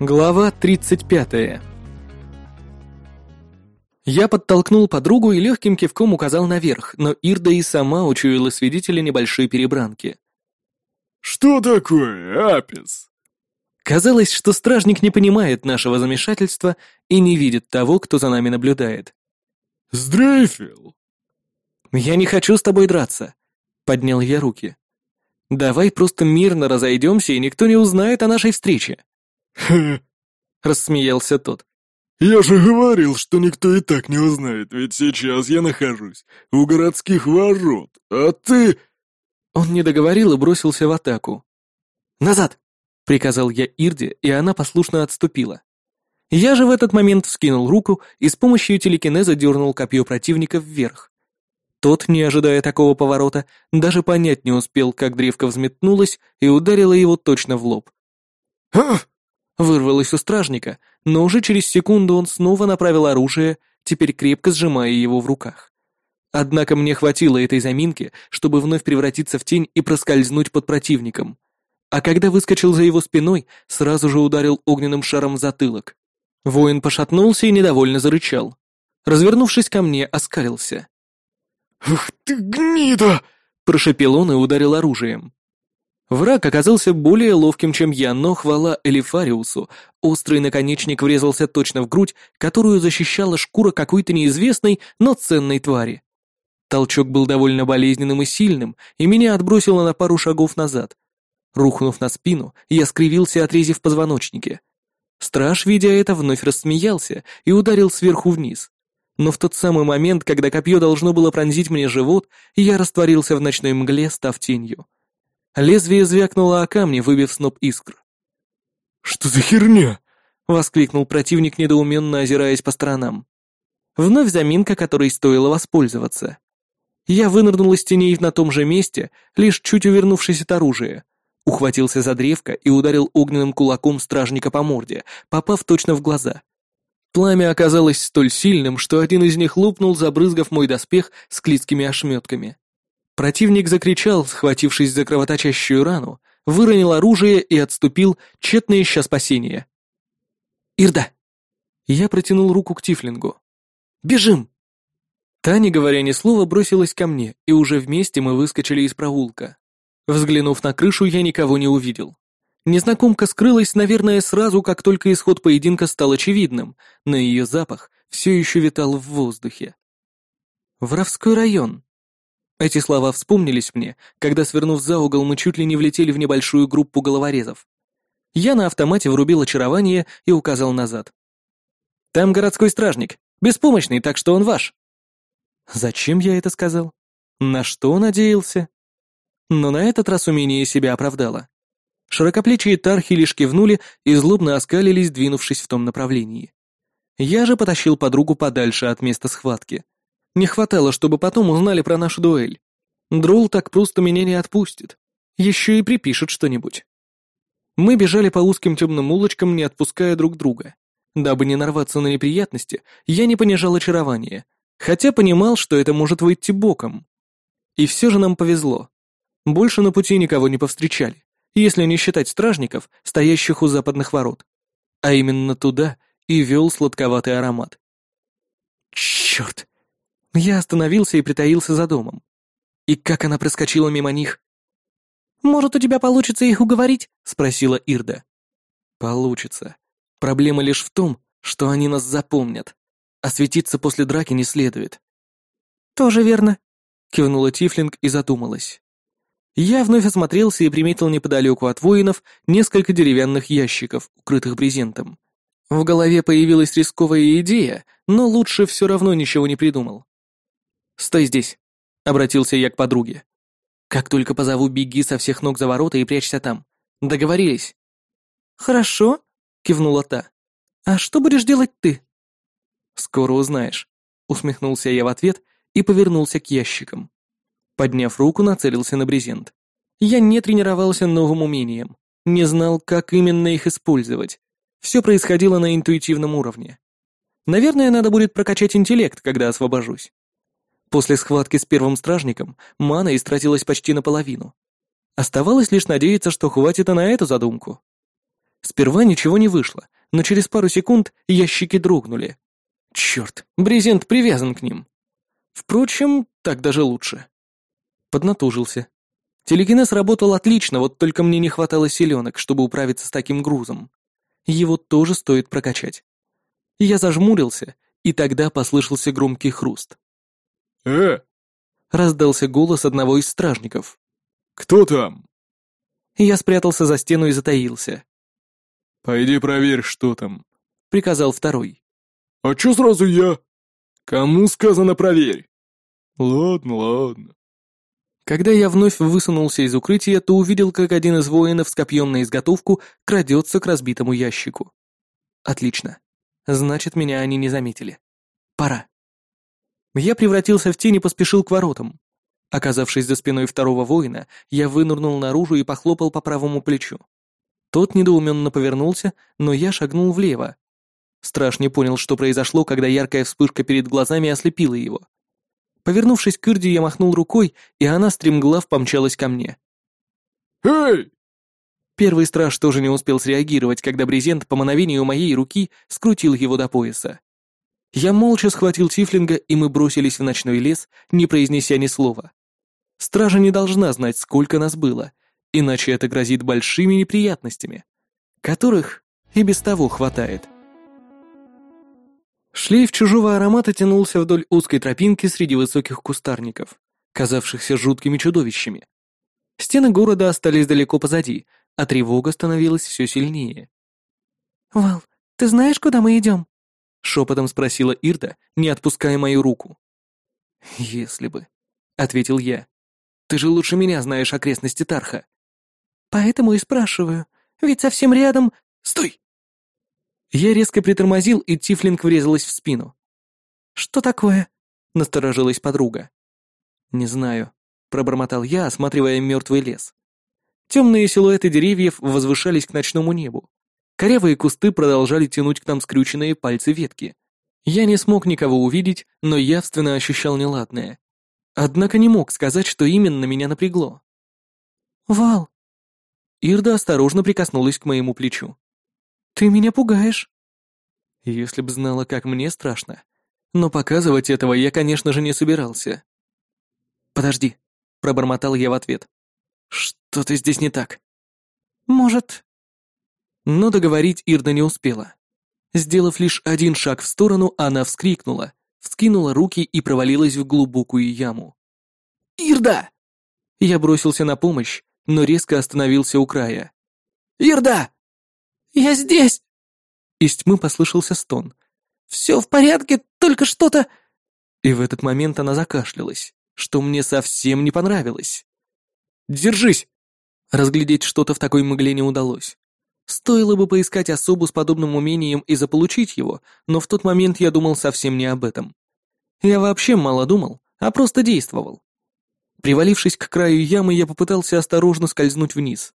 Глава 35. Я подтолкнул подругу и легким кивком указал наверх, но Ирда и сама учуяла свидетеля небольшой перебранки. «Что такое, Апис?» Казалось, что стражник не понимает нашего замешательства и не видит того, кто за нами наблюдает. «Сдрейфил!» «Я не хочу с тобой драться», — поднял я руки. «Давай просто мирно разойдемся, и никто не узнает о нашей встрече». «Хе, рассмеялся тот. я же говорил, что никто и так не узнает, ведь сейчас я нахожусь у городских ворот, а ты...» Он не договорил и бросился в атаку. «Назад!» — приказал я Ирде, и она послушно отступила. Я же в этот момент вскинул руку и с помощью телекинеза дернул копье противника вверх. Тот, не ожидая такого поворота, даже понять не успел, как древко взметнулось и ударило его точно в лоб. «Ах!» Вырвалось у стражника, но уже через секунду он снова направил оружие, теперь крепко сжимая его в руках. Однако мне хватило этой заминки, чтобы вновь превратиться в тень и проскользнуть под противником. А когда выскочил за его спиной, сразу же ударил огненным шаром в затылок. Воин пошатнулся и недовольно зарычал. Развернувшись ко мне, оскалился. «Ух ты, гнида!» — прошепел он и ударил оружием. Враг оказался более ловким, чем я, но хвала Элифариусу, острый наконечник врезался точно в грудь, которую защищала шкура какой-то неизвестной, но ценной твари. Толчок был довольно болезненным и сильным, и меня отбросило на пару шагов назад. Рухнув на спину, я скривился, отрезив позвоночники. Страж, видя это, вновь рассмеялся и ударил сверху вниз. Но в тот самый момент, когда копье должно было пронзить мне живот, я растворился в ночной мгле, став тенью. Лезвие звякнуло о камни, выбив сноп искр. «Что за херня?» — воскликнул противник, недоуменно озираясь по сторонам. Вновь заминка, которой стоило воспользоваться. Я вынырнул из теней на том же месте, лишь чуть увернувшись от оружия. Ухватился за древко и ударил огненным кулаком стражника по морде, попав точно в глаза. Пламя оказалось столь сильным, что один из них лопнул, забрызгав мой доспех с клитскими ошметками. Противник закричал, схватившись за кровоточащую рану, выронил оружие и отступил, тщетно ища спасения. «Ирда!» Я протянул руку к Тифлингу. «Бежим!» Та, не говоря ни слова, бросилась ко мне, и уже вместе мы выскочили из проулка. Взглянув на крышу, я никого не увидел. Незнакомка скрылась, наверное, сразу, как только исход поединка стал очевидным, но ее запах все еще витал в воздухе. Воровской район. Эти слова вспомнились мне, когда, свернув за угол, мы чуть ли не влетели в небольшую группу головорезов. Я на автомате врубил очарование и указал назад. «Там городской стражник, беспомощный, так что он ваш». Зачем я это сказал? На что надеялся? Но на этот раз умение себя оправдало. Широкоплечие тархи лишь кивнули и злобно оскалились, двинувшись в том направлении. Я же потащил подругу подальше от места схватки. Не хватало, чтобы потом узнали про нашу дуэль. Дрол так просто меня не отпустит. Еще и припишет что-нибудь. Мы бежали по узким темным улочкам, не отпуская друг друга. Дабы не нарваться на неприятности, я не понижал очарование, хотя понимал, что это может выйти боком. И все же нам повезло. Больше на пути никого не повстречали, если не считать стражников, стоящих у западных ворот. А именно туда и вел сладковатый аромат. Черт! Я остановился и притаился за домом. И как она проскочила мимо них? «Может, у тебя получится их уговорить?» — спросила Ирда. «Получится. Проблема лишь в том, что они нас запомнят. А светиться после драки не следует». «Тоже верно», — кивнула Тифлинг и задумалась. Я вновь осмотрелся и приметил неподалеку от воинов несколько деревянных ящиков, укрытых брезентом. В голове появилась рисковая идея, но лучше все равно ничего не придумал. «Стой здесь», — обратился я к подруге. «Как только позову, беги со всех ног за ворота и прячься там. Договорились?» «Хорошо», — кивнула та. «А что будешь делать ты?» «Скоро узнаешь», — усмехнулся я в ответ и повернулся к ящикам. Подняв руку, нацелился на брезент. Я не тренировался новым умением, не знал, как именно их использовать. Все происходило на интуитивном уровне. Наверное, надо будет прокачать интеллект, когда освобожусь. После схватки с первым стражником мана истратилась почти наполовину. Оставалось лишь надеяться, что хватит и на эту задумку. Сперва ничего не вышло, но через пару секунд ящики дрогнули. Черт, брезент привязан к ним. Впрочем, так даже лучше. Поднатужился. Телекинез работал отлично, вот только мне не хватало силенок, чтобы управиться с таким грузом. Его тоже стоит прокачать. Я зажмурился, и тогда послышался громкий хруст. «Э!» — раздался голос одного из стражников. «Кто там?» Я спрятался за стену и затаился. «Пойди проверь, что там», — приказал второй. «А чё сразу я?» «Кому сказано проверь?» «Ладно, ладно». Когда я вновь высунулся из укрытия, то увидел, как один из воинов с копьем на изготовку крадется к разбитому ящику. Отлично. Значит, меня они не заметили. Пора. Я превратился в тень и поспешил к воротам. Оказавшись за спиной второго воина, я вынырнул наружу и похлопал по правому плечу. Тот недоуменно повернулся, но я шагнул влево. Страж не понял, что произошло, когда яркая вспышка перед глазами ослепила его. Повернувшись к Ирде, я махнул рукой, и она стремглав помчалась ко мне. «Эй!» Первый страж тоже не успел среагировать, когда брезент по мановению моей руки скрутил его до пояса. Я молча схватил Тифлинга, и мы бросились в ночной лес, не произнеся ни слова. Стража не должна знать, сколько нас было, иначе это грозит большими неприятностями, которых и без того хватает. Шлейф чужого аромата тянулся вдоль узкой тропинки среди высоких кустарников, казавшихся жуткими чудовищами. Стены города остались далеко позади, а тревога становилась все сильнее. «Вал, ты знаешь, куда мы идем?» — шепотом спросила Ирда, не отпуская мою руку. «Если бы», — ответил я. «Ты же лучше меня знаешь окрестности Тарха». «Поэтому и спрашиваю, ведь совсем рядом...» «Стой!» Я резко притормозил, и Тифлинг врезалась в спину. «Что такое?» — насторожилась подруга. «Не знаю», — пробормотал я, осматривая мертвый лес. Темные силуэты деревьев возвышались к ночному небу. Корявые кусты продолжали тянуть к нам скрюченные пальцы ветки. Я не смог никого увидеть, но явственно ощущал неладное. Однако не мог сказать, что именно меня напрягло. «Вал!» Ирда осторожно прикоснулась к моему плечу. «Ты меня пугаешь». Если б знала, как мне страшно. Но показывать этого я, конечно же, не собирался. «Подожди», — пробормотал я в ответ. «Что-то здесь не так». «Может...» Но договорить Ирда не успела. Сделав лишь один шаг в сторону, она вскрикнула, вскинула руки и провалилась в глубокую яму. «Ирда!» Я бросился на помощь, но резко остановился у края. «Ирда!» «Я здесь!» Из тьмы послышался стон. «Все в порядке, только что-то...» И в этот момент она закашлялась, что мне совсем не понравилось. «Держись!» Разглядеть что-то в такой мгле не удалось. Стоило бы поискать особу с подобным умением и заполучить его, но в тот момент я думал совсем не об этом. Я вообще мало думал, а просто действовал. Привалившись к краю ямы, я попытался осторожно скользнуть вниз.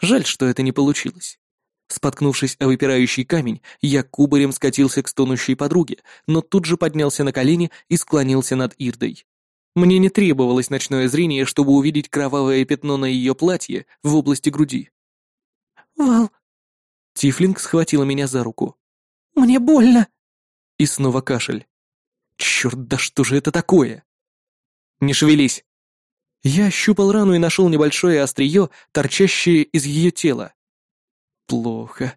Жаль, что это не получилось. Споткнувшись о выпирающий камень, я кубарем скатился к стонущей подруге, но тут же поднялся на колени и склонился над Ирдой. Мне не требовалось ночное зрение, чтобы увидеть кровавое пятно на ее платье в области груди. «Вал...» Тифлинг схватила меня за руку. «Мне больно!» И снова кашель. «Черт, да что же это такое?» «Не шевелись!» Я ощупал рану и нашел небольшое острие, торчащее из ее тела. Плохо.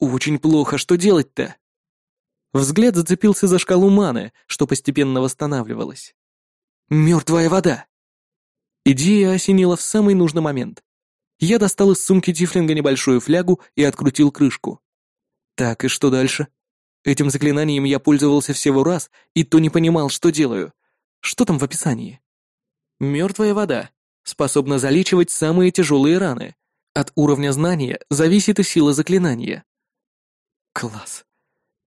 Очень плохо. Что делать-то? Взгляд зацепился за шкалу маны, что постепенно восстанавливалась. Мертвая вода. Идея осенила в самый нужный момент. Я достал из сумки Тифлинга небольшую флягу и открутил крышку. Так, и что дальше? Этим заклинанием я пользовался всего раз, и то не понимал, что делаю. Что там в описании? Мертвая вода. Способна залечивать самые тяжелые раны. От уровня знания зависит и сила заклинания. Класс.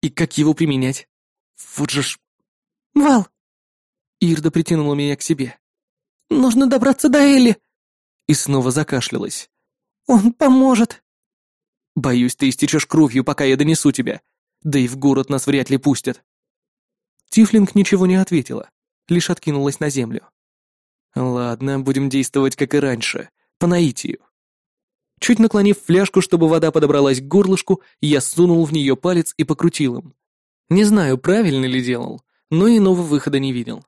И как его применять? Вот же ж... «Вал!» Ирда притянула меня к себе. «Нужно добраться до Элли!» И снова закашлялась. «Он поможет!» «Боюсь, ты истечешь кровью, пока я донесу тебя. Да и в город нас вряд ли пустят». Тифлинг ничего не ответила, лишь откинулась на землю. «Ладно, будем действовать, как и раньше, по наитию. Чуть наклонив фляжку, чтобы вода подобралась к горлышку, я сунул в нее палец и покрутил им. Не знаю, правильно ли делал, но иного выхода не видел.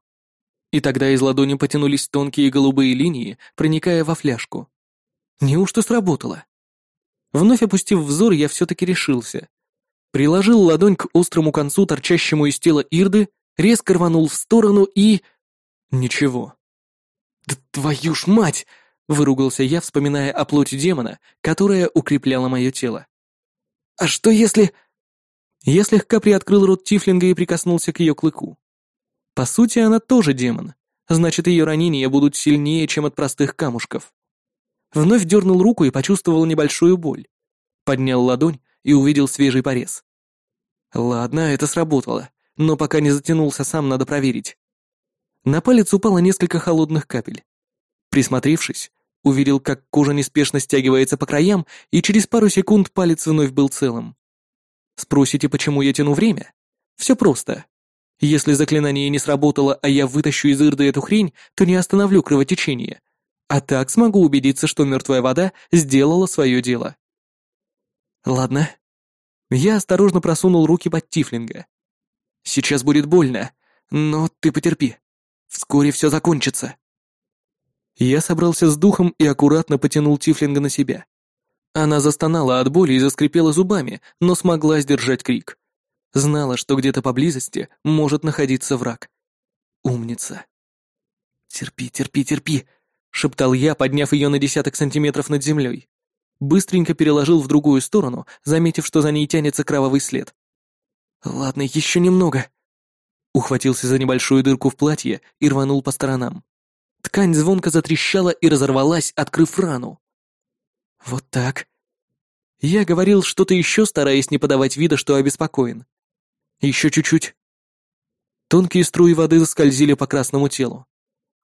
И тогда из ладони потянулись тонкие голубые линии, проникая во фляжку. Неужто сработало? Вновь опустив взор, я все-таки решился. Приложил ладонь к острому концу, торчащему из тела Ирды, резко рванул в сторону и... Ничего. «Да твою ж мать!» — выругался я, вспоминая о плоти демона, которая укрепляла мое тело. «А что если...» Я слегка приоткрыл рот Тифлинга и прикоснулся к ее клыку. По сути, она тоже демон, значит, ее ранения будут сильнее, чем от простых камушков. Вновь дернул руку и почувствовал небольшую боль. Поднял ладонь и увидел свежий порез. Ладно, это сработало, но пока не затянулся сам, надо проверить. На палец упало несколько холодных капель. Присмотревшись, увидел, как кожа неспешно стягивается по краям, и через пару секунд палец вновь был целым. Спросите, почему я тяну время? Все просто. Если заклинание не сработало, а я вытащу из Ирды эту хрень, то не остановлю кровотечение. А так смогу убедиться, что мертвая вода сделала свое дело. Ладно. Я осторожно просунул руки под Тифлинга. Сейчас будет больно, но ты потерпи. Вскоре все закончится. Я собрался с духом и аккуратно потянул Тифлинга на себя. Она застонала от боли и заскрипела зубами, но смогла сдержать крик. Знала, что где-то поблизости может находиться враг. Умница. «Терпи, терпи, терпи», — шептал я, подняв ее на десяток сантиметров над землей. Быстренько переложил в другую сторону, заметив, что за ней тянется кровавый след. «Ладно, еще немного». Ухватился за небольшую дырку в платье и рванул по сторонам. Ткань звонко затрещала и разорвалась, открыв рану. «Вот так». Я говорил что-то еще, стараясь не подавать вида, что обеспокоен. Еще чуть-чуть. Тонкие струи воды заскользили по красному телу.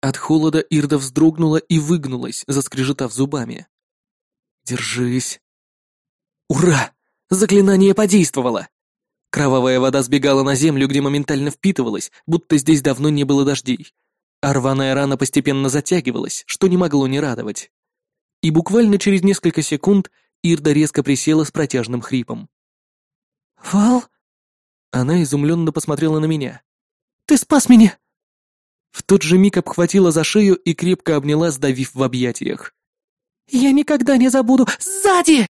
От холода Ирда вздрогнула и выгнулась, заскрежетав зубами. «Держись!» «Ура! Заклинание подействовало!» Кровавая вода сбегала на землю, где моментально впитывалась, будто здесь давно не было дождей. А рваная рана постепенно затягивалась, что не могло не радовать. И буквально через несколько секунд Ирда резко присела с протяжным хрипом. «Вал?» Она изумленно посмотрела на меня. «Ты спас меня!» В тот же миг обхватила за шею и крепко обняла, сдавив в объятиях. «Я никогда не забуду! Сзади!»